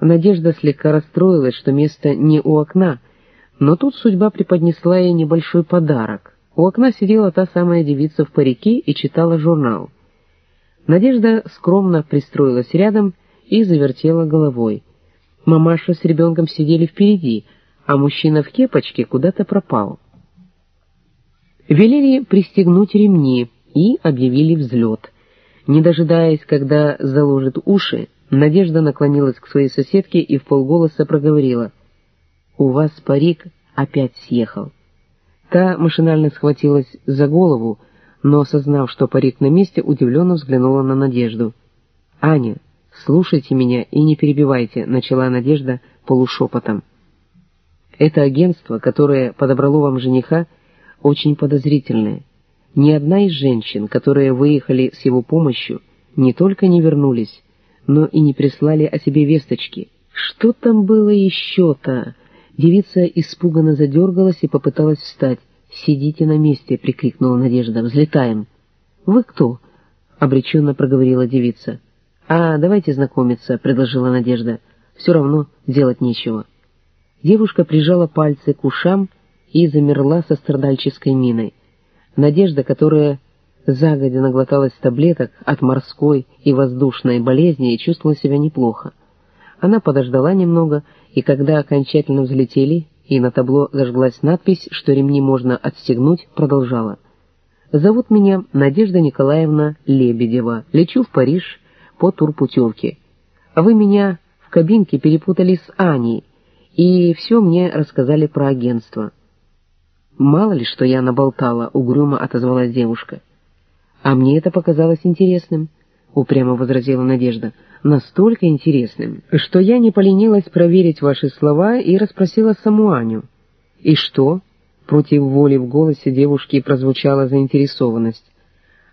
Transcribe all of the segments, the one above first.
Надежда слегка расстроилась, что место не у окна, но тут судьба преподнесла ей небольшой подарок. У окна сидела та самая девица в парике и читала журнал. Надежда скромно пристроилась рядом и завертела головой. Мамаша с ребенком сидели впереди, а мужчина в кепочке куда-то пропал. Велели пристегнуть ремни и объявили взлет. Не дожидаясь, когда заложит уши, Надежда наклонилась к своей соседке и в полголоса проговорила. «У вас парик опять съехал». Та машинально схватилась за голову, но, осознав, что парик на месте, удивленно взглянула на Надежду. «Аня, слушайте меня и не перебивайте», — начала Надежда полушепотом. «Это агентство, которое подобрало вам жениха, очень подозрительное. Ни одна из женщин, которые выехали с его помощью, не только не вернулись, но и не прислали о себе весточки. Что там было еще-то?» Девица испуганно задергалась и попыталась встать. «Сидите на месте!» — прикрикнула Надежда. «Взлетаем!» «Вы кто?» — обреченно проговорила девица. «А, давайте знакомиться», — предложила Надежда. «Все равно делать нечего». Девушка прижала пальцы к ушам и замерла со страдальческой миной. Надежда, которая загодя наглоталась таблеток от морской и воздушной болезни и чувствовала себя неплохо. Она подождала немного, и когда окончательно взлетели, и на табло зажглась надпись, что ремни можно отстегнуть, продолжала. «Зовут меня Надежда Николаевна Лебедева. Лечу в Париж по турпутевке. Вы меня в кабинке перепутали с Аней, и все мне рассказали про агентство». «Мало ли, что я наболтала», — угрюмо отозвалась девушка. «А мне это показалось интересным», — упрямо возразила Надежда настолько интересным, что я не поленилась проверить ваши слова и расспросила саму Аню. И что? Против воли в голосе девушки прозвучала заинтересованность.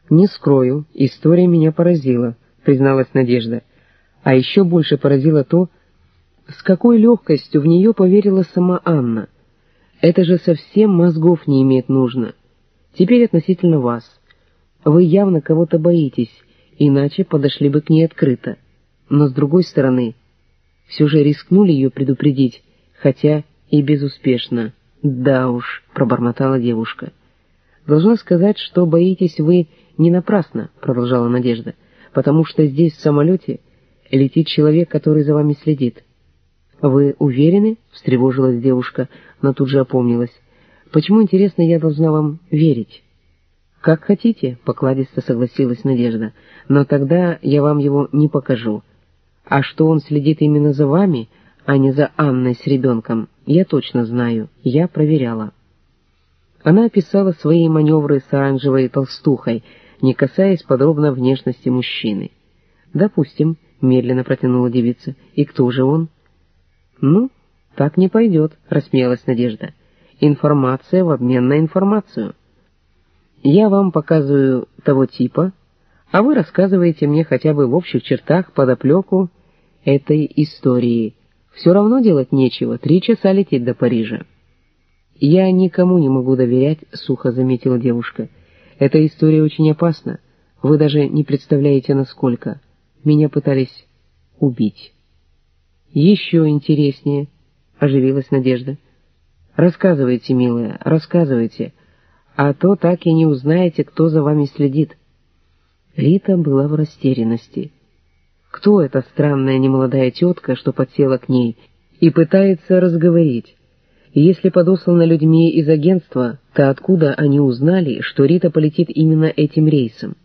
«Не скрою, история меня поразила», — призналась Надежда. А еще больше поразило то, с какой легкостью в нее поверила сама Анна. Это же совсем мозгов не иметь нужно. Теперь относительно вас. Вы явно кого-то боитесь, иначе подошли бы к ней открыто но, с другой стороны, все же рискнули ее предупредить, хотя и безуспешно. «Да уж», — пробормотала девушка. «Должна сказать, что боитесь вы не напрасно», — продолжала Надежда, «потому что здесь, в самолете, летит человек, который за вами следит». «Вы уверены?» — встревожилась девушка, но тут же опомнилась. «Почему, интересно, я должна вам верить?» «Как хотите», — покладисто согласилась Надежда, «но тогда я вам его не покажу». А что он следит именно за вами, а не за Анной с ребенком, я точно знаю, я проверяла. Она описала свои маневры с оранжевой толстухой, не касаясь подробно внешности мужчины. «Допустим», — медленно протянула девица, — «и кто же он?» «Ну, так не пойдет», — рассмеялась Надежда. «Информация в обмен на информацию. Я вам показываю того типа, а вы рассказываете мне хотя бы в общих чертах подоплеку этой истории. Все равно делать нечего, три часа лететь до Парижа. «Я никому не могу доверять», — сухо заметила девушка. «Эта история очень опасна. Вы даже не представляете, насколько. Меня пытались убить». «Еще интереснее», — оживилась Надежда. «Рассказывайте, милая, рассказывайте, а то так и не узнаете, кто за вами следит». Рита была в растерянности. Кто эта странная немолодая тетка, что подсела к ней и пытается разговорить? Если подослана людьми из агентства, то откуда они узнали, что Рита полетит именно этим рейсом?